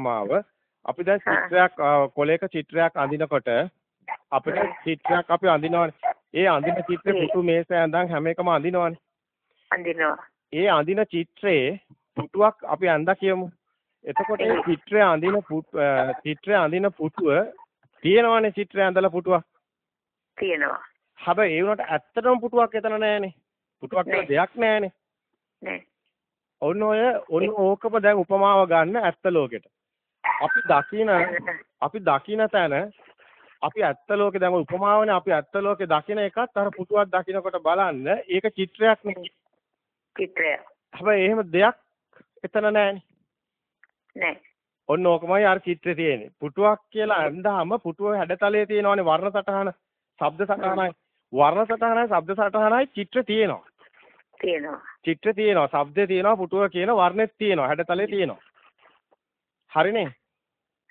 මාව අපි දැන් චිත්‍රයක් කොලයක චිත්‍රයක් අඳිනකොට අපිට චිත්‍රයක් අපි අඳිනවනේ. ඒ අඳින චිත්‍රේ පුටු මේස ඇඳන් හැම එකම අඳිනවනේ. අඳිනවා. ඒ අඳින චිත්‍රයේ පුටුවක් අපි අඳා කියමු. එතකොට ඒ චිත්‍රය අඳින චිත්‍රය අඳින පුටුව තියෙනවනේ චිත්‍රය ඇඳලා පුටුවක්. තියෙනවා. හැබැයි ඒ වුණාට ඇත්තටම පුටුවක් එතන නැහැනේ. පුටුවක් කියලා දෙයක් නැහැනේ. නෑ. ඔන්න ඔය ඔන්න ඕකම දැන් උපමාව ගන්න ඇත්ත ලෝකෙට. අපි දකින අපි දකින තැන අපි ඇත්ත ලෝකේ දැන් උපමාවනේ අපි ඇත්ත ලෝකේ දකින එකත් අර පුටුවක් දකිනකොට බලන්න ඒක චිත්‍රයක් නෙමෙයි. චිත්‍රය. හැබැයි එහෙම දෙයක් එතන නැහැනේ. නෑ. ඔන්න ඕකමයි අර චිත්‍රේ තියෙන්නේ. පුටුවක් කියලා අඳාම පුටුවේ හැඩතලයේ තියෙනවනේ වර්ණ සටහන, ශබ්ද සටහනයි. වර්ණ සටහනයි, ශබ්ද සටහනයි චිත්‍ර තියෙනවා. තියෙනවා. චිත්‍ර තියෙනවා, ශබ්ද තියෙනවා, පුටුව කියන වර්ණෙත් තියෙනවා, හැඩතලේ තියෙනවා. හරිනේ?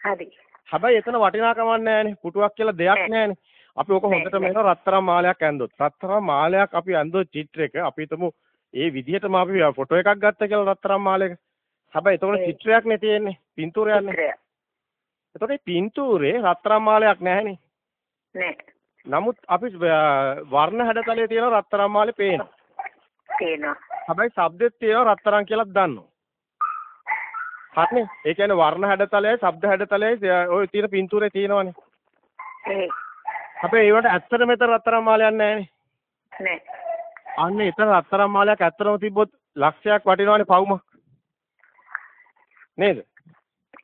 හරි. හැබැයි එතන වටිනාකමක් නැහැනේ. පුටුවක් කියලා දෙයක් නැහැනේ. අපි ඕක හොඳට මේන රත්තරන් මාලයක් ඇඳොත්. රත්තරන් මාලයක් අපි ඇඳොත් චිත්‍රයක අපි හිතමු ඒ විදිහටම අපි ෆොටෝ එකක් ගත්ත කියලා රත්තරන් මාලයක. හැබැයි එතකොට චිත්‍රයක් නේ තියෙන්නේ. පින්තූරයක් නේ. එතකොට මේ පින්තූරේ රත්තරන් මාලයක් නැහැනේ. නෑ. නමුත් අපි වර්ණ හැඩතලයේ තියෙන රත්තරන් මාලේ පේනවා. තියෙනවා. හැබැයි શબ્දෙත් තියෙනවා රත්තරන් කියලාත් දන්නවා. හරිනේ. ඒ කියන්නේ වර්ණ හැඩතලයයි ශබ්ද හැඩතලයයි ওই තියෙන පින්තූරේ තියෙනවනේ. ඒ. හැබැයි ඒවට ඇත්තට මෙතන රත්තරන් මාලයක් නැහැනේ. නෑ. අන්න එතන රත්තරන් මාලයක් ඇත්තටම තිබ්බොත් ලක්ෂයක් වටිනවනේ පවුමක්. නේද?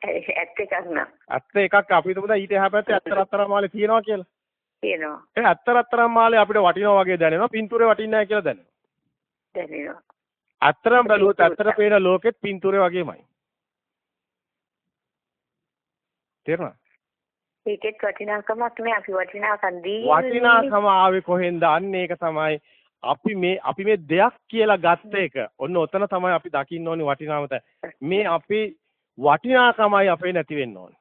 ඇත්ත එකක් නෑ. ඇත්ත එකක් අපි හිතමු දැන් ඊට එහා පැත්තේ ඇත්ත රත්තරන් මාලේ තියෙනවා කියලා. තියෙනවා. ඒ ඇත්ත රත්තරන් මාලේ අපිට වටිනවා වගේ දැනෙනවා පින්තූරේ වටින්නේ නැහැ කියලා දැනෙනවා. දැනෙනවා. ඇත්තටම බැලුවොත් ඇත්තට පේන ලෝකෙත් පින්තූරේ වගේමයි. තේරුණා? ඒකෙත් වටිනාකමක් නෑ අපි වටිනාකම් දී වටිනාකම ආවේ කොහෙන්ද? අන්න ඒක තමයි අපි මේ අපි මේ දෙයක් කියලා ගත්ත එක. ඔන්න ඔතන තමයි අපි දකින්න ඕනේ වටිනාම මේ අපේ වටිනාකමයි අපේ නැති වෙන්න ඕනේ.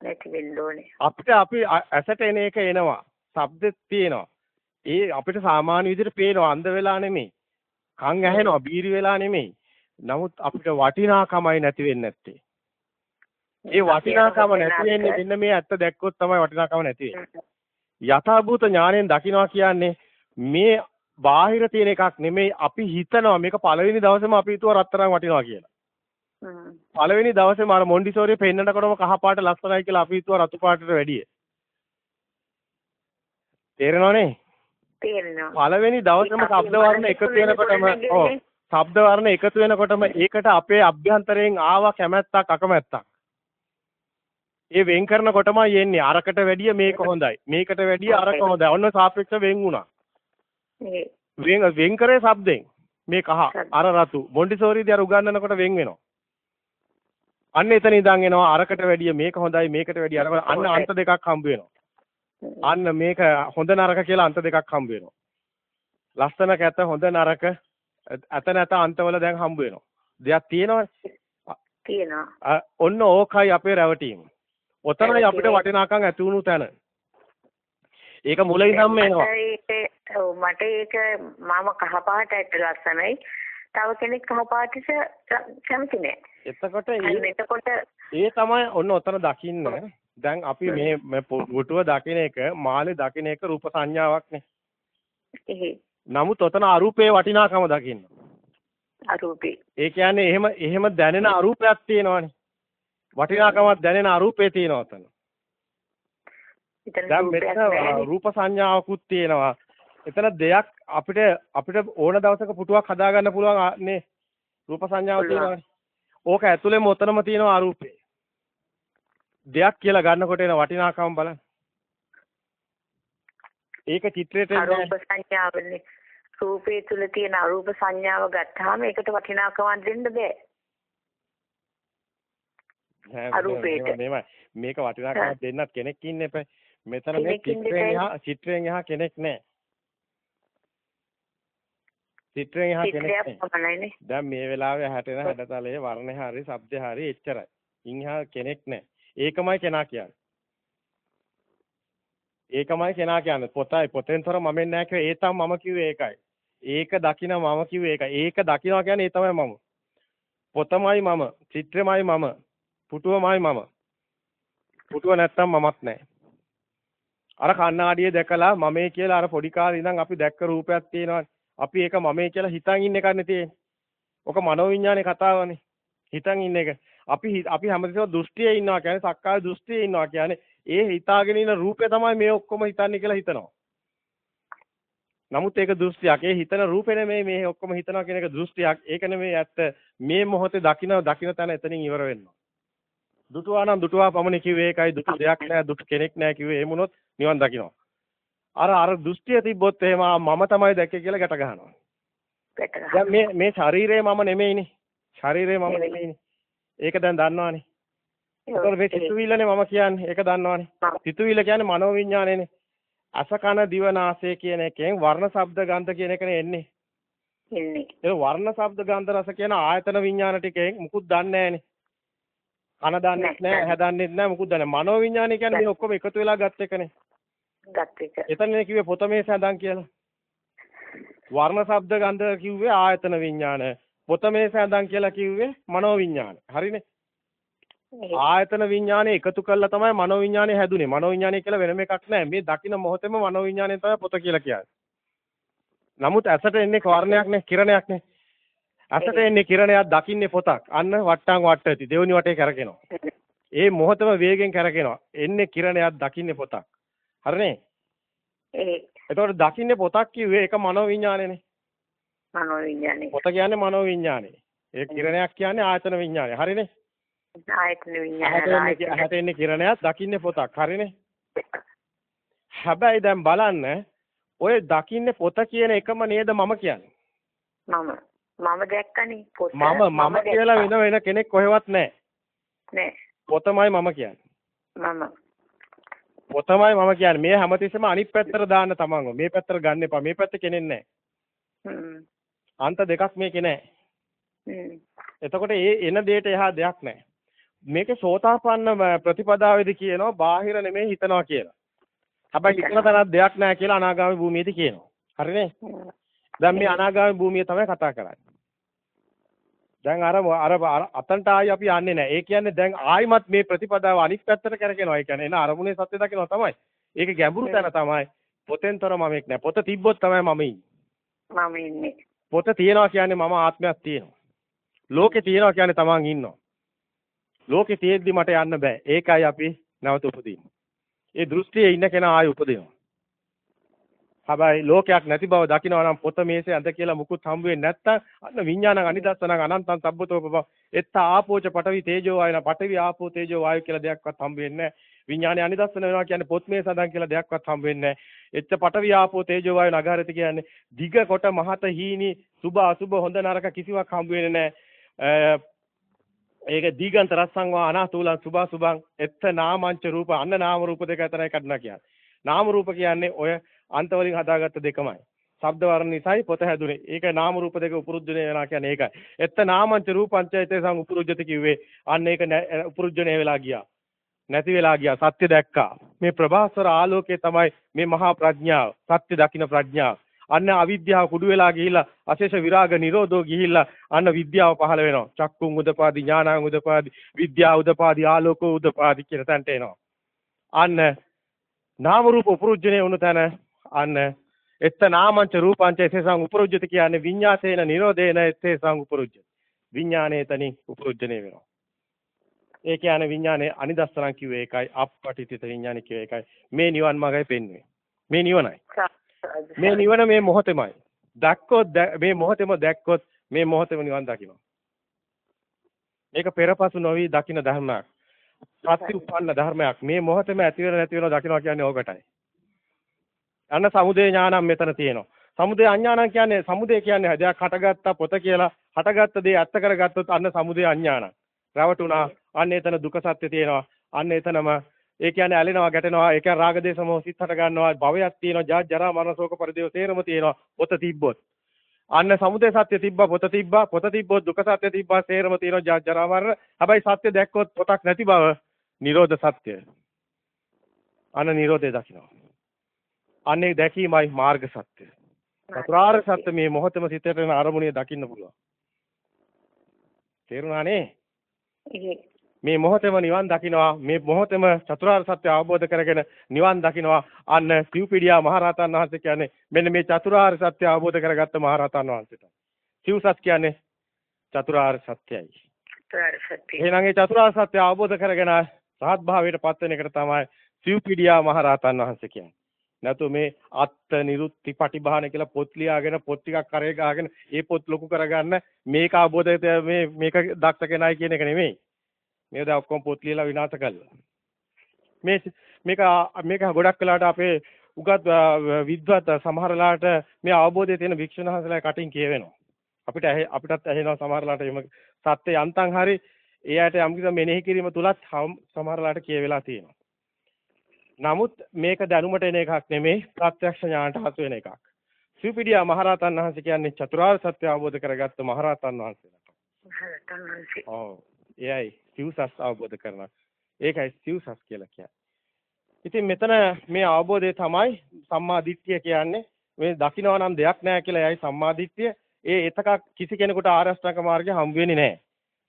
නැති වෙන්න ඕනේ. අපිට අපි ඇසට එන එක එනවා. ශබ්දෙත් තියෙනවා. ඒ අපිට සාමාන්‍ය විදිහට පේනවා අන්ධ වෙලා නෙමෙයි. කන් ඇහෙනවා බීරි වෙලා නෙමෙයි. නමුත් අපිට වටිනාකමයි නැති වෙන්නේ නැත්තේ. ඒ වටිනාකම නැති වෙන්නේ මෙන්න මේ ඇත්ත දැක්කොත් තමයි වටිනාකම නැති වෙන්නේ. යථාභූත ඥාණයෙන් දකින්නවා කියන්නේ මේ බාහිර තියෙන එකක් නෙමෙයි අපි හිතනවා මේක පළවෙනි දවසේම අපි හිතුවා රත්තරන් වටිනවා කියලා. පළවෙනි දවසේම අර මොන්ඩිසෝරිය පෙන්නනකොටම කහ පාට ලස්සනයි කියලා අපි හිතුවා රතු පාටට වැඩිය. තේරෙනවනේ? තේරෙනවා. පළවෙනි දවසේම ශබ්ද වර්ණ එකතු වෙනකොටම ඔව් ශබ්ද වර්ණ එකතු වෙනකොටම ඒකට අපේ අභ්‍යන්තරයෙන් ආවා කැමැත්තක් අකමැත්තක්. ඒ වෙන් කරනකොටමයි එන්නේ අරකට වැඩිය මේක හොඳයි. මේකට වැඩිය අරක හොඳයි. ඔන්න සාපේක්ෂ වෙන් වුණා. වෙන් වෙන් කරේ શબ્දෙන්. මේ කහ අර රතු මොන්ටිසෝරිදී අර උගන්වනකොට වෙන් වෙනවා. අන්න එතන ඉඳන් එනවා අරකට වැඩිය මේක හොඳයි මේකට වැඩිය අර අන්න අන්ත දෙකක් හම්බ වෙනවා. අන්න මේක හොඳ නරක කියලා අන්ත දෙකක් හම්බ වෙනවා. ලස්සන කැත හොඳ නරක අත නැත අන්තවල දැන් හම්බ වෙනවා. දෙයක් තියෙනවනේ. තියෙනවා. ඔන්න ඕකයි අපේ රැවටීම. ඔතනයි අපිට වටිනාකම් ඇති වුණු තැන. ඒක මුල ඉඳන්ම එනවා. මට ඒක මම කහපාටට ලස්සනයි. තව කෙනෙක් කහපාටට කැමති නෑ. එතකොට එතකොට ඒ තමයි ඔන්න ඔතන දකින්න. දැන් අපි මේ මේ පුටුව දකින එක මාලේ දකින එක රූප සංඥාවක්නේ. නමුත් ඔතන අරූපේ වටිනාකම දකින්න. අරූපේ. ඒ කියන්නේ එහෙම එහෙම දැනෙන අරූපයක් තියෙනවනේ. වටිනාකමක් දැනෙන අරූපේ තියෙනවා ඔතන. දැන් මෙතන රූප සංඥාවකුත් තියෙනවා. එතන දෙයක් අපිට අපිට ඕන දවසක පුටුවක් හදාගන්න පුළුවන් නේ. රූප සංඥාව තියෙනවානේ. ඕක ඇතුලේම ඔතනම තියෙනවා අරූපේ. දෙයක් කියලා ගන්නකොට එන වටිනාකම බලන්න. ඒක චිත්‍රයට අරූප සංඥාවනේ. රූපේ තුල තියෙන අරූප සංඥාව ගත්තාම ඒකට වටිනාකමක් දෙන්න බෑ. අරූපේට මේක මේක වටිනාකමක් දෙන්නත් කෙනෙක් ඉන්න එපා. මෙතන මේ චිත්‍රයෙන් එහා චිත්‍රයෙන් එහා කෙනෙක් නැහැ. චිත්‍රයෙන් එහා කෙනෙක් නැහැ. දැන් මේ වෙලාවේ හැටෙන හැඩතලයේ වර්ණය හරි, ශබ්දය හරි එච්චරයි. ඉන් එහා කෙනෙක් නැහැ. ඒකමයි කෙනා කියන්නේ. ඒකමයි කෙනා කියන්නේ. පොතයි පොතෙන්තර මම නැහැ කිව්වේ ඒ තමයි මම කිව්වේ ඒකයි. ඒක දකින මම කිව්වේ ඒකයි. ඒක දකිනවා කියන්නේ ඒ තමයි මම. පොතමයි මම, චිත්‍රමයි මම, පුටුවමයි මම. පුටුව නැත්තම් මමත් නැහැ. අර කණ්ණාඩිය දැකලා මමේ කියලා අර පොඩි කාලේ ඉඳන් අපි දැක්ක රූපයක් තියෙනවානේ. අපි ඒක මමේ කියලා හිතන් ඉන්න එකනේ තියෙන්නේ. ඔක මනෝවිඤ්ඤාණේ කතාවනේ. හිතන් ඉන්න එක. අපි අපි හැමතිස්සෙම දෘෂ්ටියේ ඉන්නවා කියන්නේ සක්කාය දෘෂ්ටියේ ඉන්නවා කියන්නේ ඒ හිතාගෙන ඉන්න රූපේ තමයි මේ ඔක්කොම හිතන්නේ කියලා හිතනවා. නමුත් ඒක දෘෂ්ටියක්. ඒ හිතන රූපේ නෙමෙයි මේ ඔක්කොම හිතනවා කියන එක දෘෂ්ටියක්. ඒක නෙමෙයි ඇත්ත. මේ මොහොතේ දකින්න දකින්න තැන එතනින් ඉවර වෙනවා. දුටුවා නම් දුටුවා පමණ කිව්වේ ඒකයි දුටු දෙයක් නෑ දුටු කෙනෙක් නෑ කිව්වේ ඒ මොනොත් නිවන් දකින්නවා. අර අර දෘෂ්ටිය තිබ්බොත් එහෙම මම තමයි දැක්කේ කියලා ගැට ගන්නවා. දැන් මේ මේ ශරීරය මම නෙමෙයිනේ. ශරීරය මම නෙමෙයිනේ. ඒක දැන් දන්නවනේ. ඒතකොට මේ සිතුවිල්ලනේ මම කියන්නේ. ඒක දන්නවනේ. සිතුවිල්ල කියන්නේ මනෝවිඤ්ඤාණයනේ. අස කන දිව නාසය කියන එකෙන් වර්ණ ශබ්ද ගන්ධ කියන එකනේ එන්නේ. එන්නේ. ඒ වර්ණ ශබ්ද ගන්ධ රස කියන ආයතන විඤ්ඤාණ ටිකෙන් මුකුත් දන්නේ නැහනේ. කන දන්නේ නැහැ, ඇහැ දන්නේ නැහැ, මුකුත් දන්නේ නැහැ. මනෝවිඤ්ඤාණය කියන්නේ මේ ඔක්කොම එකතු වෙලා ගත් එකනේ. ගත් එක. එතනනේ කිව්වේ පොතමේ සඳන් කියලා. වර්ණ ශබ්ද ගන්ධ කිව්වේ ආයතන විඤ්ඤාණ. පොතමේ සඳන් කියලා කිව්වේ මනෝවිඤ්ඤාණ. හරිනේ? ආයතන විඥානේ එකතු කළා තමයි මනෝවිඥානේ හැදුනේ. මනෝවිඥානේ කියලා වෙනම එකක් නැහැ. මේ දකින්න මොහොතේම මනෝවිඥානේ තමයි පොත කියලා කියන්නේ. නමුත් ඇසට එන්නේ වර්ණයක් නේ, කිරණයක් නේ. ඇසට එන්නේ කිරණයක් දකින්නේ පොතක්. අන්න වට්ටම් වට්ටති. දෙවනි වටේ කරකිනවා. ඒ මොහොතම වේගෙන් කරකිනවා. එන්නේ කිරණයක් දකින්නේ පොතක්. හරිනේ? ඒ එතකොට දකින්නේ පොතක් කිව්වේ ඒක මනෝවිඥානේනේ. මනෝවිඤ්ඤාණය. පොත කියන්නේ මනෝවිඥානේ. ඒ කිරණයක් කියන්නේ ආයතන විඥානේ. හරිනේ? ආයතන විඤ්ඤාණය. ඇහැට එන්නේ කිරණයක් දකින්නේ පොතක්. හරිනේ? හැබැයි දැන් බලන්න ඔය දකින්නේ පොත කියන එකම නේද මම කියන්නේ. මම මම දැක්කනේ පොත. මම මම කියලා වෙන වෙන කෙනෙක් කොහෙවත් නැහැ. නෑ. පොතමයි මම කියන්නේ. මම පොතමයි මම කියන්නේ. මේ හැමතිස්සෙම අනිත් පැත්තට දාන්න තමන්ව. මේ පැත්තට ගන්න එපා. මේ පැත්ත කෙනෙක් නැහැ. අන්ත දෙකක් මේකේ නැහැ. එතකොට ඒ එන දෙයට එහා දෙයක් නැහැ. මේකේ සෝතාපන්න ප්‍රතිපදාවේදී කියනවා බාහිර නෙමෙයි හිතනවා කියලා. හැබැයි හිතන තරක් දෙයක් නැහැ කියලා අනාගාමී භූමියේදී කියනවා. හරිනේ? දැන් මේ අනාගාමී භූමිය තමයි කතා කරන්නේ. දැන් අර අර අතන්ට ආයි අපි යන්නේ නැහැ. ඒ කියන්නේ දැන් ආයිමත් මේ ප්‍රතිපදාව අනිත් පැත්තට කරකිනවා. ඒ කියන්නේ එන අරමුණේ සත්‍ය දකිනවා තමයි. ඒක ගැඹුරු තැන තමයි. පොතෙන්තර මම එක් නැහැ. පොත තිබ්බොත් තමයි මම ඉන්නේ. මම ඉන්නේ. පොත තියනවා කියන්නේ මම ආත්මයක් තියෙනවා. ලෝකේ තියනවා කියන්නේ තමන් ඉන්නවා. ලෝකේ තියෙද්දි මට යන්න බෑ. ඒකයි අපි නැවත උපදින්නේ. ඒ දෘෂ්ටියේ ඉන්න කෙනා ආයෙ උපදිනවා. හැබැයි ලෝකයක් නැති බව දකිනවා නම් පොත මේසේ ඇඳ කියලා මුකුත් හම්බ වෙන්නේ නැත්තම් අන්න විඥානං අනිදස්සනං අනන්තං සබ්බතෝ බව. එත්ත ආපෝච පඨවි තේජෝ වායන පඨවි ආපෝ තේජෝ වායු කියලා දෙයක්වත් හම්බ වෙන්නේ නැහැ. විඥානේ අනිදස්සන වෙනවා කියන්නේ පොත් මේ සඳහන් කියලා දෙයක්වත් හම්බ වෙන්නේ නැහැ. එත්ත පඨවි ආපෝ තේජෝ වායු නගාරති කියන්නේ දිග කොට මහත හීනි සුභ අසුභ හොඳ නරක කිසිවක් හම්බ වෙන්නේ නැහැ. ඒක දීගන්ත රස්සං වා අනාතුලං සුභ සුභං. එත්ත නාමංච රූප අන්න නාම රූප දෙක අතරයි කඩනවා කියන්නේ. නාම රූප කියන්නේ ඔය අන්ත වලින් හදාගත්ත දෙකමයි. ශබ්ද වර්ණ නිසායි පොත හැදුනේ. ඒක නාම රූප දෙක උපරුජ්ජනේ වෙනවා කියන්නේ ඒකයි. එත්ත නාමංච රූපංචයිතේ සං උපරුජ්ජති කිව්වේ. අන්න ඒක උපරුජ්ජනේ වෙලා ගියා. නැති වෙලා ගියා. සත්‍ය දැක්කා. මේ ප්‍රභාස්වර ආලෝකයේ තමයි මේ මහා ප්‍රඥාව. සත්‍ය දකින්න ප්‍රඥාව. අන්න අවිද්‍යාව කුඩු වෙලා ගිහිල්ලා අශේෂ විරාග නිරෝධෝ ගිහිල්ලා අන්න විද්‍යාව පහළ වෙනවා. චක්කුං උදපාදි ඥානං උදපාදි විද්‍යාව උදපාදි ආලෝකෝ උදපාදි කියන තැනට එනවා. අන්න නාම රූප උපරුජ්ජනේ වුණ තැන අන්න එත්ත නාමංච රූපංච එසේසං උපරුජ්ජති කියන්නේ විඤ්ඤාතේන නිරෝධේන එසේසං උපරුජ්ජති. විඤ්ඤාණය තනින් උපරුජ්ජනේ වෙනවා. ඒ කියන්නේ විඤ්ඤාණය අනිදස්සනං කිව්වේ ඒකයි අපපටිතිත විඤ්ඤාණය කිව්වේ ඒකයි. මේ නිවන් මාර්ගය පෙන්වන්නේ. මේ නිවනයි. මේ නිවන මේ මොහොතෙමයි. දැක්කොත් මේ මොහොතෙම දැක්කොත් මේ මොහොතෙම නිවන් දකිනවා. මේක පෙරපසු නොවි දකින්න ධර්මයක්. ප්‍රති උපන්න ධර්මයක්. මේ මොහොතේම ඇති වෙන නැති වෙන දකින්නවා කියන්නේ ඕකටයි. අන්න සමුදය ඥානම් මෙතන තියෙනවා. සමුදය අඥානං කියන්නේ සමුදය කියන්නේ දෙයක් හටගත්ත පොත කියලා හටගත්ත දේ ඇත්ත කරගත්තොත් අන්න සමුදය අඥානං. රවටුණා. අන්න එතන දුක සත්‍ය තියෙනවා. අන්න එතනම ඒ කියන්නේ ඇලෙනවා ගැටෙනවා. ඒ කියන්නේ රාග දේශ මොහ සිත් හට ගන්නවා. භවයක් තියෙනවා. ජාත් ජරා මරණ ශෝක පරිදේව සේරම තියෙනවා. පොත තිබ්බොත්. අන්න සමුදය සත්‍ය තිබ්බා පොත තිබ්බා පොත තිබ්බොත් දුක සත්‍ය තිබ්බා සේරම තියෙනවා ජාත් ජරා මරණ. හැබැයි සත්‍ය දැක්කොත් පොතක් නැති බව නිරෝධ සත්‍ය. අන්න නිරෝධය දකින්න. අන්නේ දැකීමයි මාර්ග සත්‍ය. චතුරාර්ය සත්‍ය මේ මොහොතේම සිතට එන අරමුණේ දකින්න පුළුවන්. තේරුණානේ? මේ මොහොතේම නිවන් දකින්නවා මේ මොහොතේම චතුරාර්ය සත්‍ය අවබෝධ කරගෙන නිවන් දකින්නවා අන්න සිව්පිඩියා මහරහතන් වහන්සේ කියන්නේ මෙන්න මේ චතුරාර්ය සත්‍ය අවබෝධ කරගත්ත මහරහතන් වහන්සේට සිව්සත් කියන්නේ චතුරාර්ය සත්‍යයි චතුරාර්ය සත්‍ය. එහෙනම් ඒ චතුරාර්ය සත්‍ය අවබෝධ කරගෙන රහත් භාවයට පත් වෙන එකට තමයි සිව්පිඩියා මහරහතන් වහන්සේ කියන්නේ නැතු මේ අත්ත නිරුත්ති පටිභාන කියලා පොත් ලියාගෙන පොත් ටිකක් කරේ ගහගෙන ඒ පොත් ලොකු කරගන්න මේක අවබෝධයට මේ මේක දක්ෂ කෙනයි කියන එක නෙමෙයි. මේ දැන් ඔක්කොම පොත් ලියලා විනාශ කළා. මේ මේක මේක ගොඩක් වෙලාට අපේ උගත් විද්වත් සමහරලාට මේ අවබෝධය තියෙන වික්ෂුන් වහන්සේලා කටින් කියවෙනවා. අපිට අපිටත් ඇහෙනවා සමහරලාට එම සත්‍ය යන්තම් හරි ඒ ඇයට යම් කිසි මෙනෙහි කිරීම තුලත් සමහරලාට කියවෙලා තියෙනවා. නමුත් මේක දැනුමට එන එකක් නෙමෙයි ප්‍රත්‍යක්ෂ ඥානට හසු වෙන එකක්. සිව්පිඩියා මහරහතන් වහන්සේ කියන්නේ චතුරාර්ය සත්‍ය අවබෝධ කරගත්ත මහරහතන් වහන්සේලා. මහරහතන් වහන්සේ. ඔව්. එයයි සිව්සස් අවබෝධ කරනවා. ඒකයි සිව්සස් කියලා කියන්නේ. ඉතින් මෙතන මේ අවබෝධය තමයි සම්මා දිට්ඨිය කියන්නේ. මේ දකින්නවා නම් දෙයක් නැහැ කියලා එයයි සම්මා දිට්ඨිය. ඒ එතක කිසි කෙනෙකුට අෂ්ටාංග මාර්ගය හම්බ වෙන්නේ නැහැ.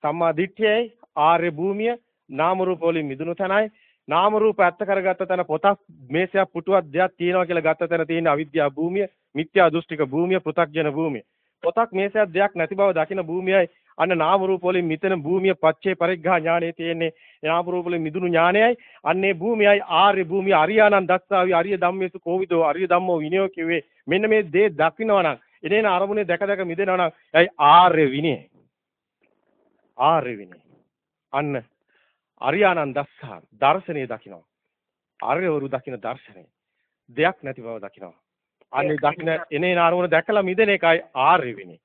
සම්මා දිට්ඨියයි ආර්ය භූමිය නාම රූප වලින් මිදුණු තැනයි නාම රූප ඇත්ත කරගත්ත තැන පොතක් මේසයක් පුටුවක් දෙයක් තියෙනවා කියලා ගත්ත තැන තියෙන අවිද්‍යා භූමිය, මිත්‍යා දෘෂ්ටික භූමිය, පෘථග්ජන භූමිය. පොතක් මේසයක් දෙයක් නැති බව දකින භූමියයි. අන්න නාම රූප වලින් මිතෙන භූමිය පච්චේ පරිග්ඝා ඥානයේ තියෙන්නේ. නාම රූප වලින් මිදුණු ඥානයයි. අන්නේ භූමියයි ආර්ය භූමිය. අරියානන් දස්සාවි අරිය ධම්මේසු කෝවිදෝ අරිය ධම්මෝ විනයෝ කිව්වේ. මෙන්න මේ දේ දකින්නවා නම් එනේන අරමුණේ දැක දැක මිදෙනවා නම් එයි ආර්ය විනය ආර්ය විනය අන්න අරියානන් දස්සා දර්ශනේ දකිනවා. ආර්යවරු දකින දර්ශනේ. දෙයක් නැති බව දකිනවා. අන්නේ දකින එනේ නාරමුණ දැකලා මිදෙන එකයි ආර්ය වෙන්නේ.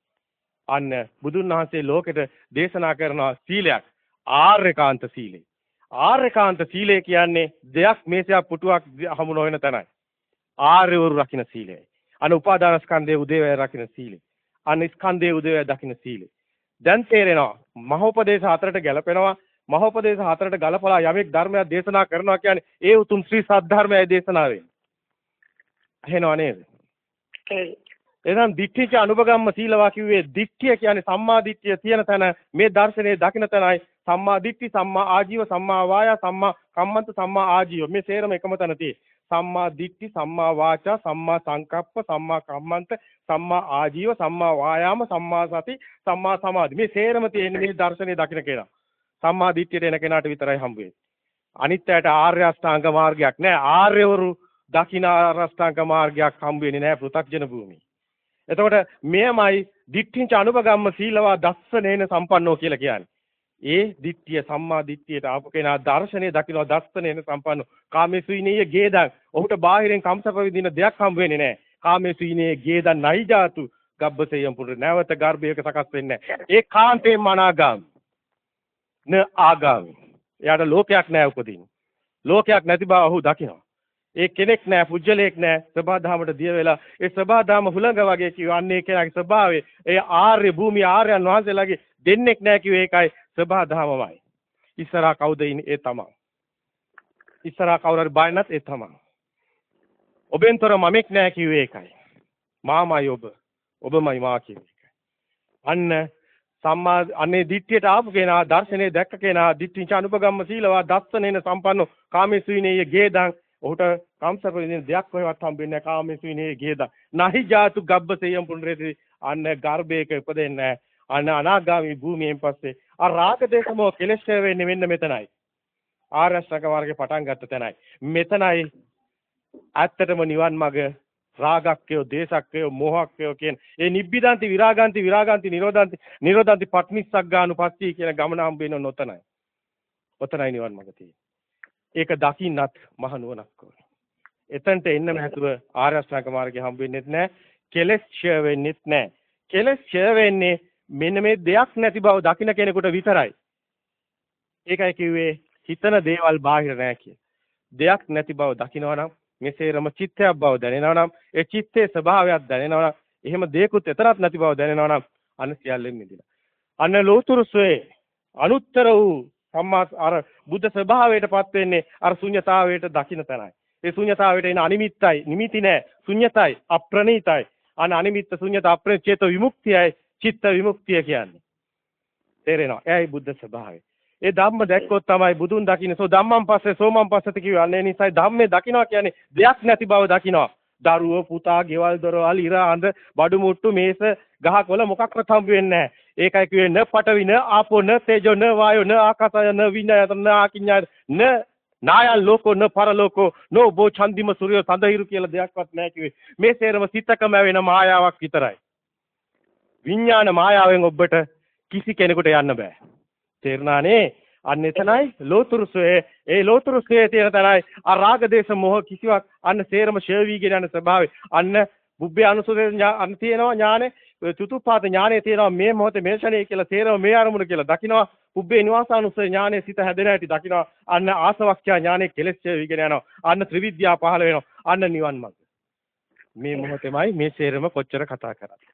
අන්න බුදුන් වහන්සේ ලෝකෙට දේශනා කරන සීලයක් ආර්යකාන්ත සීලය. ආර්යකාන්ත සීලය කියන්නේ දෙයක් මේසයක් පුටුවක් හමු නොවන තැනයි. ආර්යවරු රකින්න සීලයයි. අන උපාදාන ස්කන්ධයේ උදේවැය රකින්න සීලය. අන ස්කන්ධයේ උදේවැය දකින්න සීලය. දැන් තේරෙනවා මහෝපදේශ හතරට ගැලපෙනවා මහෝපදේශ හතරට ගලපලා යමෙක් ධර්මයක් දේශනා කරනවා කියන්නේ ඒ උතුම් ශ්‍රී සද්ධර්මයයි දේශනා වෙන්නේ. ඇහෙනව නේද? එහෙනම් දිට්ඨිච අනුපගම්ම සීලවා කිව්වේ දිට්ඨිය කියන්නේ සම්මා දිට්ඨිය තියෙන තැන මේ දර්ශනේ දකින්න තැනයි සම්මා දිට්ඨි සම්මා ආජීව සම්මා වායා සම්මා කම්මන්ත සම්මා ආජීව මේ සේරම එකම තැන. සම්මා දිට්ඨි සම්මා වාචා සම්මා සංකප්ප සම්මා කම්මන්ත සම්මා ආජීව සම්මා වායාම සම්මා සති සම්මා සමාධි මේ සේරම තියෙන්නේ මේ දර්ශනේ දකින්න කෙනා. සම්මා දිට්ඨියට එන කෙනාට විතරයි හම්බ වෙන්නේ. අනිත් අයට ආර්ය අෂ්ටාංග මාර්ගයක් නෑ. ආර්යවරු දකින්න ආර්ය අෂ්ටාංග මාර්ගයක් හම්බ වෙන්නේ නෑ පෘථග්ජන භූමියේ. එතකොට මෙයමයි දිට්ඨිංච අනුපගම්ම සීලවා දස්සනේන සම්පන්නෝ කියලා කියන්නේ. ඒ දිට්ඨිය සම්මා දිට්ඨියට ආපු කෙනා දර්ශනේ දකින්න දස්සනේන සම්පන්නෝ. කාමේසුයිනේය ගේදන්. ඔහුට බාහිරෙන් කම්සප විදින දෙයක් හම්බ වෙන්නේ නෑ. කාමේසුයිනේය ගේදන් නයිජාතු ගබ්බසෙයම් පුර නැවත ගර්භයක සකස් වෙන්නේ නෑ. ඒ කාන්තේම අනාගාමී. න ආගාමි. එයාට ලෝකයක් නැහැ උපදින්න. ලෝකයක් නැති බව ඔහු දකිනවා. ඒ කෙනෙක් නැහැ, පුජ්‍යලයක් නැහැ. සබාධාමට දිය වෙලා ඒ සබාධාම හුලඟ වගේ කියවන්නේ කෙනාගේ ස්වභාවය. ඒ ආර්ය භූමිය ආර්යයන් වහන්සේලාගේ දෙන්නෙක් නැහැ කිව්වේ ඒකයි සබාධාමමයි. ඉස්සරහා කවුද ඉන්නේ ඒ තමයි. ඉස්සරහා කවුරු හරි බය නැත් ඒ තමයි. ඔබෙන්තර මමෙක් නැහැ කිව්වේ ඒකයි. මාමයි ඔබ. ඔබමයි මා කිව්වේ. අන්න සම්මා අනේ දිට්ඨියට ආපු කෙනා දර්ශනේ දැක්ක කෙනා දිට්ඨිච අනුපගම්ම සීලවා දස්සනේන සම්පන්නෝ කාමේසුයිනේය ගේදං. ඔහුට කාමසප විදින දෙයක් කොහෙවත් හම්බෙන්නේ නැහැ කාමේසුයිනේය ගේදං. නහි ජාතු ගබ්බසෙයම් පුනරේති අන්න ගර්භයක ඉපදෙන්නේ අන්න අනාගාමි භූමියෙන් පස්සේ ආ රාග දේශමෝ කෙලෙස් වෙන්නේ මෙන්න මෙතනයි. ආරෂ්ඨක මාර්ගේ පටන් ගත්ත තැනයි. මෙතනයි ඇත්තටම නිවන් මඟ රාගක්කයෝ දේශක්කයෝ මෝහක්කයෝ කියන ඒ නිබ්බිදාන්ති විරාගාන්ති විරාගාන්ති නිරෝධාන්ති නිරෝධාන්ති පට්නිස්සග්ගානුපස්සී කියන ගමන හම්බ වෙන නොතනයි. ඔතනයි නිවන් මඟ තියෙන්නේ. ඒක දකින්නත් මහ නුවණක් ඕනේ. එතනට එන්න නැතුව ආර්ය අෂ්ටාංග මාර්ගය හම්බ වෙන්නේත් නැහැ. කෙලෙස් ඡය වෙන්නේත් නැහැ. කෙලෙස් ඡය වෙන්නේ මෙන්න මේ දෙයක් නැති බව දකින්න කෙනෙකුට විතරයි. ඒකයි කිව්වේ හිතන දේවල් බාහිර නැහැ කිය. දෙයක් නැති බව දකිනවා නම් මෙසේරම චිත්තයක් බව දැනෙනවා නම් ඒ චිත්තේ ස්වභාවයක් දැනෙනවා නම් එහෙම දෙයක්වත් එතරම් නැති බව දැනෙනවා නම් අන්න සියල්ලෙන් මිදිලා. අන්න ලෝතුරු සොයේ අනුත්තර වූ සම්මා අර බුද්ධ ස්වභාවයටපත් වෙන්නේ අර ශුන්්‍යතාවයට දකින්න තැනයි. ඒ ශුන්්‍යතාවයට එන අනිමිත්තයි, නිමිති නෑ, ශුන්්‍යතයි, අප්‍රණීතයි. අන අනිමිත්ත ශුන්්‍යත අප්‍රණීත චේත විමුක්තියයි, චිත්ත විමුක්තිය කියන්නේ. තේරෙනවා. එයයි බුද්ධ ස්වභාවය. ඒ ධම්ම දැක්කොත් තමයි බුදුන් දකින්නේ. සෝ ධම්මං පස්සේ සෝමං පස්සති කියුවා. අනේ නිසායි ධම්මේ දකින්නවා කියන්නේ දෙයක් නැති බව දකින්නවා. දරුවෝ පුතා ගෙවල් දොරවල් ඉර අඳ බඩු මුට්ටු මේස ගහකොළ මොකක්වත් හම්බ වෙන්නේ නැහැ. ඒකයි කිව්වේ න පඨවි න ආපෝ න තේජෝ න වායෝ න ආකාසය න විඤ්ඤාය න ආකිඤ්ඤාය න නායන් ලෝකෝ න පරලෝකෝ නෝ බෝ චන්දිම සූර්ය සඳහිරු කියලා දෙයක්වත් නැහැ කිව්වේ. මේ සේරම සිතකම වෙන මායාවක් විතරයි. විඥාන මායාවෙන් ඔබට කිසි කෙනෙකුට යන්න බෑ. තේරුණානේ? අන්න එතනයි ලෝතුරු සුවේ ඒ ලෝතුරු සුවේ තියෙන තැනයි අ රාග දේශ මොහ කිසිවක් අන්න සේරම ෂේවීගෙන යන ස්වභාවය. අන්න බුබ්බේ අනුසුදේ අන්න තියෙනවා ඥානේ චතුප්පාත ඥානේ තියෙනවා මේ මොහොතේ මේ ෂණේ කියලා තේරෙව මේ අරමුණ කියලා දකිනවා. පුබ්බේ නිවාසානුසය ඥානේ සිත හැදෙන හැටි දකිනවා. අන්න ආසවක්ඛ්‍යා ඥානේ කෙලෙස් ඡේවීගෙන යනවා. අන්න ත්‍රිවිද්‍යා පහළ වෙනවා. අන්න නිවන් මඟ. මේ මොහොතේමයි මේ සේරම කොච්චර කතා කරන්නේ.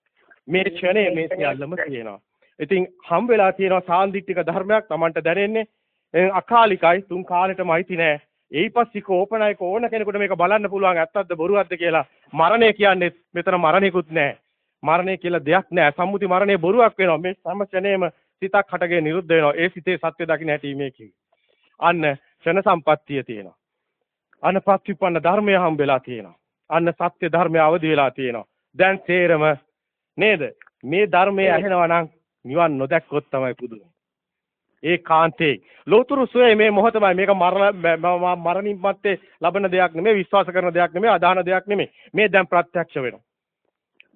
මේ ක්ෂණේ මේ සියල්ලම තියෙනවා. ඉතින් හම් වෙලා තියෙනවා සාන්දිටික ධර්මයක් Tamanට දැනෙන්නේ. අකාලිකයි තුන් කාලෙටම අයිති නෑ. ඒයිපස්සික ඕපනයික ඕන කෙනෙකුට මේක බලන්න පුළුවන් ඇත්තක්ද බොරුවක්ද කියලා මරණය කියන්නේ මෙතන මරණයකුත් නෑ. මරණය කියලා දෙයක් නෑ. සම්මුති මරණය බොරුවක් වෙනවා. මේ ක්ෂණේම සිතක් හටගේ නිරුද්ධ වෙනවා. ඒ සිතේ සත්‍ය දකින්න හැටි මේකේ අන්න ක්ෂණ සම්පත්තිය තියෙනවා. අන්න ප්‍රතිපන්න ධර්මය හම් වෙලා තියෙනවා. අන්න සත්‍ය ධර්මය අවදි වෙලා තියෙනවා. දැන් තේරම නේද? මේ ධර්මය ඇහෙනවා නම් නිවන් නොදැක්කොත් තමයි පුදුම. ඒ කාන්තේ ලෝතුරු සුවේ මේ මොහොතමයි මේක මරණ මරණින් මත්තේ ලබන දෙයක් නෙමෙයි විශ්වාස කරන දෙයක් නෙමෙයි අදහන දෙයක් නෙමෙයි. මේ දැන් ප්‍රත්‍යක්ෂ වෙනවා.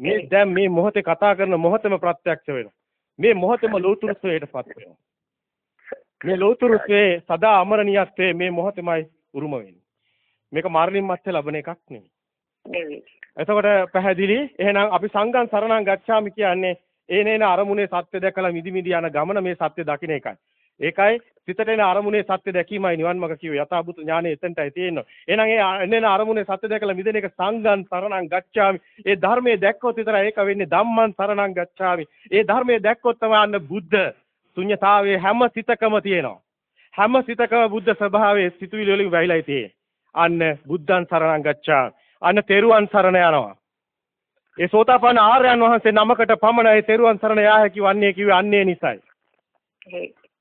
මේ දැන් මේ මොහොතේ කතා කරන මොහොතේම ප්‍රත්‍යක්ෂ වෙනවා. මේ මොහොතේම ලෝතුරු සුවේටපත් වෙනවා. මේ ලෝතුරු සුවේ සදා අමරණීයත්වයේ මේ මොහොතේමයි උරුම වෙන්නේ. මේක මරණින් මත්තේ ලබන එකක් නෙමෙයි. එතකොට පැහැදිලි එහෙනම් අපි සංඝං සරණං ගච්ඡාමි කියන්නේ ඒනේන අරමුණේ සත්‍ය දැකලා මිදි මිදි යන ගමන මේ සත්‍ය දකින්න එකයි. ඒකයි සිතට එන අරමුණේ සත්‍ය දැකීමයි නිවන් මඟ කිව්වේ. යථාභූත ඥානෙ එතනටයි තියෙන්නේ. එහෙනම් ඒ එනේන අරමුණේ සත්‍ය දැකලා මිදෙන එක සංඝං සරණං ගච්ඡාමි. ඒ ධර්මයේ දැක්කොත් විතරයි ඒක වෙන්නේ ධම්මං සරණං ගච්ඡාමි. ඒ ධර්මයේ දැක්කොත් තමයි අන්න බුද්ධ ශුන්‍යතාවයේ හැම සිතකම තියෙනවා. හැම සිතකම බුද්ධ ස්වභාවයේ සිතුවිලි වලින් වැහිලායි තියෙන්නේ. අන්න බුද්ධං සරණං ගච්ඡාමි. අන්න තෙරුවන් සරණ යනවා. ඒ සෝතාපන්න ආර්යයන් වහන්සේ නමකට පමණයි තෙරුවන් සරණ යා හැකි වන්නේ කිව්වේ අන්නේ නිසයි.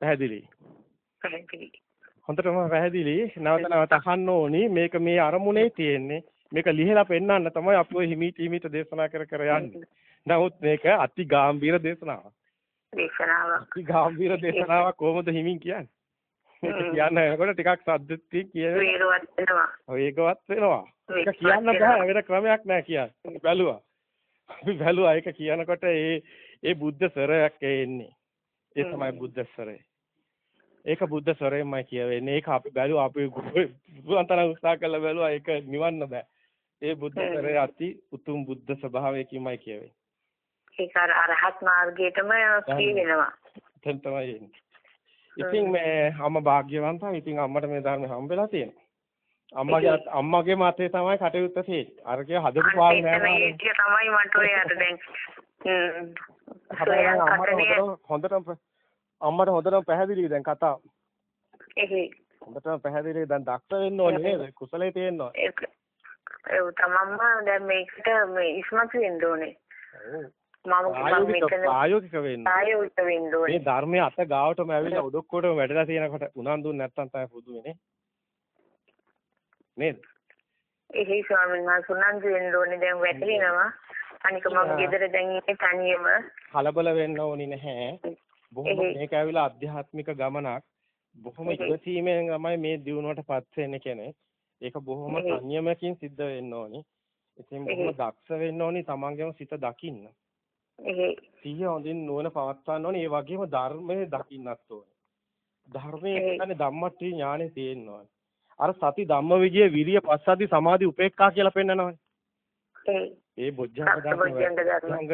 පැහැදිලි. පැහැදිලි. හොඳටම පැහැදිලි. නැවත නැවත අහන්න ඕනි මේක මේ අරමුණේ තියෙන්නේ. මේක ලිහලා පෙන්නන්න තමයි අපි ඔය හිමීට හිමීට දේශනා කර කර යන්නේ. නමුත් මේක අති ගැඹීර දේශනාවක්. දේශනාවක්. අති ගැඹීර දේශනාවක් කොහොමද හිමින් කියන්නේ? කියන්න යනකොට ටිකක් සද්දත්ටි කියන වේගවත් වෙනවා. වේගවත් වෙනවා. ඒක කියන්න බෑ වෙන ක්‍රමයක් නෑ කියන්නේ. බැලුවා. අපි බැලුවා ඒක කියනකොට ඒ ඒ බුද්ධ ස්වරයක් එන්නේ. ඒ තමයි බුද්ධ ස්වරය. ඒක බුද්ධ ස්වරයෙන්මයි කියවෙන්නේ. ඒක අපි බැලුවා අපි බුදුන්තර උත්සාහ කළා බැලුවා ඒක නිවන්න බෑ. ඒ බුද්ධ ස්වරය අති උතුම් බුද්ධ ස්වභාවයකින්මයි කියවෙන්නේ. ඒක අර අරහත් මාර්ගයටම කියවෙනවා. එතන තමයි එන්නේ. ඉතින් මේ අම්මා භාග්‍යවන්තයි. ඉතින් අම්මට මේ ධර්ම හම්බෙලා තියෙනවා. අම්මගේ අම්මගේ මතේ තමයි කටයුත්ත තියෙන්නේ. අර කිය හදපු පාල් නෑ. ඒක තමයි මට ඔය අර දැන් හොඳටම අම්මට හොඳටම පැහැදිලි දැන් කතාව. එහේ. හොඳටම පැහැදිලි දැන් දක්ෂ වෙන්න ඕනේ නේද? කුසලයේ තියෙන්න ඕනේ. ඒක ඒ තමම්ම දැන් මේකට මේ ඉස්මතු වෙන්න ඕනේ. ප්‍රායෝගික වෙන්න. ප්‍රායෝගික වෙන්න ඕනේ. මේ ධර්මයේ අත ගාවටම ඇවිල්ලා ඔඩොක්කොටම වැඩලා තියෙනකොට උනන්දු නැත්තම් තමයි පුදුමනේ. නේද? එහේ ස්වාමීන් වහන්සේ උනන්දු වෙන්න ඕනේ දැන් වැටෙනවා. අනික මම ගෙදර දැන් ඉන්නේ තනියම. කලබල වෙන්න ඕනි නැහැ. බොහොම මේක ඇවිල්ලා අධ්‍යාත්මික ගමනක්. බොහොම ඉවසීමෙන් තමයි මේ දියුණුවටපත් වෙන්නේ කෙනෙක්. ඒක බොහොම සංයමකින් සිද්ධ වෙන්න ඕනි. ඉතින් බොහොම දක්ෂ වෙන්න ඕනි තමන්ගේම සිත දකින්න. සිහිය හොඳින් නුවණ පවත්වන්න ඕනේ. ඒ වගේම ධර්මයේ දකින්නත් ඕනේ. ධර්මයේ කියන්නේ ධම්මට්ටි ඥානෙ තියෙන්න ඕනේ. අර සති ධම්මවිජය විරිය පස්සද්ධි සමාධි උපේක්ඛා කියලා පෙන්නනවනේ. ඒ බොජ්ජංග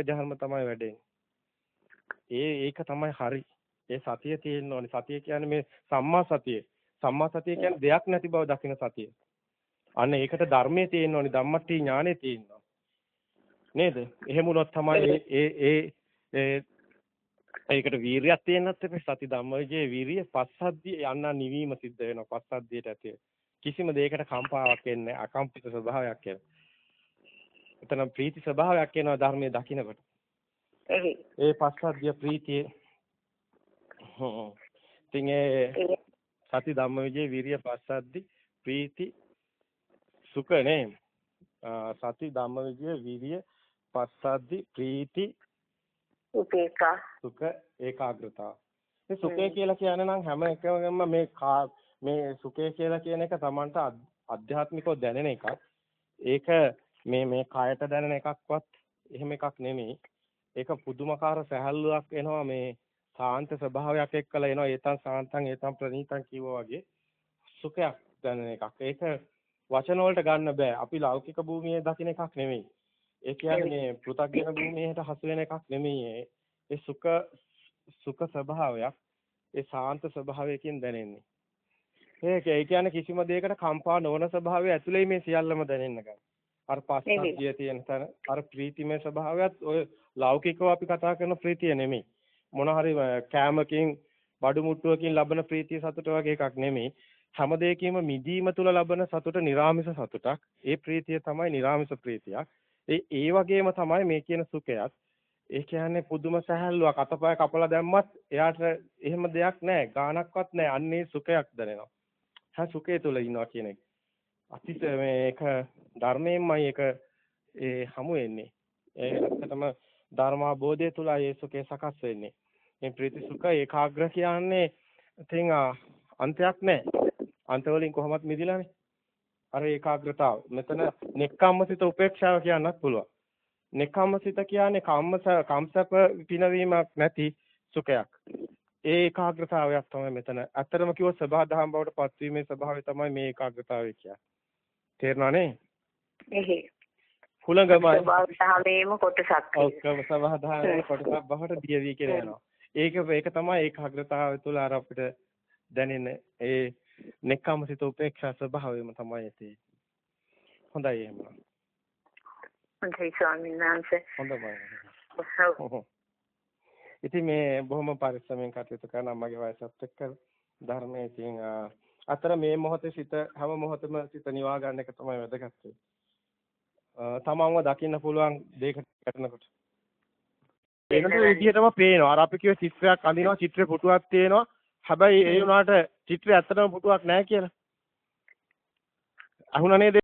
ධර්ම තමයි වැඩේ. ඒ ඒක තමයි හරි. ඒ සතිය තියෙන්න ඕනේ. සතිය කියන්නේ මේ සම්මා සතිය. සම්මා සතිය කියන්නේ දෙයක් නැති බව දකින සතිය. අන්න ඒකට ධර්මයේ තියෙන්න ඕනේ. ධම්මට්ටි ඥානෙ තියෙන්න නේද? එහෙම වුණොත් තමයි ඒ ඒ ඒකට වීරියක් තියෙන්නත් එපේ. සති ධම්මවිජේ වීරිය පස්සද්ධිය යන්න නිවීම සිද්ධ වෙනවා. පස්සද්ධියට ඇති කිසිම දෙයකට කම්පාවක් එන්නේ අකම්පිත ස්වභාවයක් එනවා. එතන ප්‍රීති ස්වභාවයක් එනවා ධර්මයේ දකින්නකොට. ඒ පස්සද්ධිය ප්‍රීතිය ඒ සති ධම්මවිජේ විරිය පස්සද්දි ප්‍රීති සුඛ නේ. සති ධම්මවිජේ විරිය පස්සද්දි ප්‍රීති උපේක්ඛා සුඛ ඒකාග්‍රතාව. මේ සුඛය කියලා කියන්නේ නම් හැම එකම මේ මේ සුඛය කියලා කියන එක Tamanට අධ්- අධ්‍යාත්මිකව දැනෙන එකක්. ඒක මේ මේ කයට දැනෙන එකක්වත් එහෙම එකක් නෙමෙයි. ඒක පුදුමකාර සැහැල්ලුවක් එනවා මේ සාන්ත ස්වභාවයක් එක්කලා එනවා ඒතන් සාන්තං ඒතන් ප්‍රණීතං කිව්වා වගේ සුඛයක් දැනෙන එකක්. ඒක වචන වලට ගන්න බෑ. අපි ලෞකික භූමියේ දකින්න එකක් නෙමෙයි. ඒ කියන්නේ පෘථග්ජන භූමියට හසු වෙන එකක් නෙමෙයි. ඒ. සුඛ සුඛ ස්වභාවයක් ඒ සාන්ත ස්වභාවයකින් දැනෙන්නේ. ඒක ඒ කියන්නේ කිසිම දෙයකට කම්පා නොවන ස්වභාවය ඇතුලේ මේ සියල්ලම දැනෙන්න ගන්න. අර පස්සද්ධිය තියෙන තැන අර ප්‍රීතිමය ස්වභාවයත් ඔය ලෞකිකව අපි කතා කරන ප්‍රීතිය නෙමෙයි. මොන හරි කෑමකින් බඩු මුට්ටුවකින් ලබන ප්‍රීතිය සතුට වගේ එකක් නෙමෙයි. හැම දෙයකින්ම මිදීම තුල ලබන සතුට නිර්ාමිස සතුටක්. ඒ ප්‍රීතිය තමයි නිර්ාමිස ප්‍රීතියක්. ඒ ඒ වගේම තමයි මේ කියන සුඛයත්. ඒ කියන්නේ පුදුම සැහැල්ලුවක් අතපය කපලා දැම්මත් එයාට එහෙම දෙයක් නැහැ. ගානක්වත් නැහැ. අන්නේ සුඛයක් දැනෙනවා. හැ සුඛය තුල ඉන්නවා කියන එක. අතිශය මේක ධර්මයෙන්මයි ඒක ඒ හමු වෙන්නේ. ඒ ඇත්තටම ධර්මාබෝධය තුල ඒ සුඛය සකස් වෙන්නේ. මේ ප්‍රීති සුඛ ඒකාග්‍ර කියන්නේ ඉතින් ආ, අන්තයක් නැහැ. අන්ත වලින් කොහොමත් මිදිලානේ. අර ඒකාග්‍රතාව. මෙතන නෙක්ඛම්මසිත උපේක්ෂාව කියන්නත් පුළුවන්. නෙක්ඛම්මසිත කියන්නේ කම්මස කම්සප පිනවීමක් නැති සුඛයක්. ඒ ඒකාග්‍රතාවයක් තමයි මෙතන. ඇත්තටම කිව්වොත් සබහා දහම් බවට පත්වීමේ ස්වභාවය තමයි මේ ඒකාග්‍රතාවය කියන්නේ. තේරුණා නේ? එහේ හුලඟමයි. ස්වභාවයෙන්ම කොටසක් ඔක්කොම සබහා දහම් කොටසක් බවට දියවි කියලා යනවා. ඒක ඒක තමයි ඒකාග්‍රතාවය තුළ අර අපිට දැනෙන ඒ නෙක්ඛම්මසිත උපේක්ෂා ස්වභාවයම තමයි ඇති. හොඳයි එහෙනම්. හොඳයි ස්වාමීන් වහන්සේ හොඳයි. ඉතින් මේ බොහොම පරිස්සමෙන් කටයුතු කරන අම්මගේ වයසත් එක්ක ධර්මයේ ඉතින් අතර මේ මොහොතේ සිත හැම මොහොතෙම සිත නිවා ගන්න එක තමයි වැදගත්. තමන්ව දකින්න පුළුවන් දෙයකට ගැටෙනකොට. ඒකට විදිහටම පේනවා. අර අපි කිව්ව චිත්‍රයක් අඳිනවා චිත්‍රේ පුටුවක් තියෙනවා. හැබැයි ඒ වුණාට චිත්‍රය ඇත්තටම පුටුවක් නැහැ කියලා. අහුණා නේද?